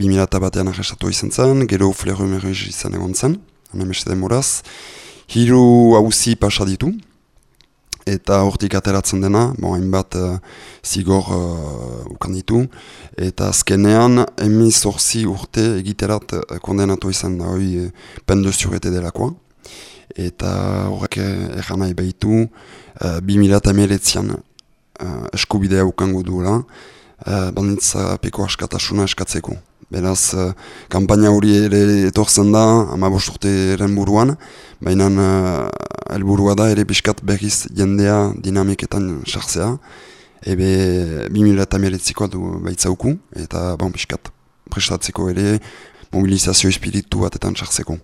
2000 batean arrestatu izan zen, gero fleru emerriz izan egon zen, hemen beste demoraz. Hiru hauzi pasa ditu, eta hortik ateratzen dena, bon, hainbat uh, zigor uh, ukan ditu, eta azkenean emiz horzi urte egiterat uh, kondenatu izan da hori uh, penduzurete delakoa. Eta horrek erran nahi behitu, uh, 2008an uh, eskubidea ukango duela, uh, banditza peko askatasuna eskatzeko. Beraz, uh, kampaina hori ere etorzen da, ama urte eren buruan, baina uh, da ere piskat berriz jendea dinamiketan sartzea, ebe 2000 eta meretzikoa du baitzauku, eta bon piskat prestatzeko ere mobilizazio espiritu batetan sartzeko.